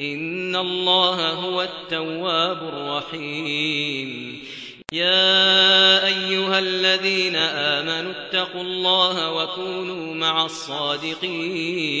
إن الله هو التواب الرحيم. يا أيها الذين آمنوا اتقوا الله وكونوا مع الصادقين.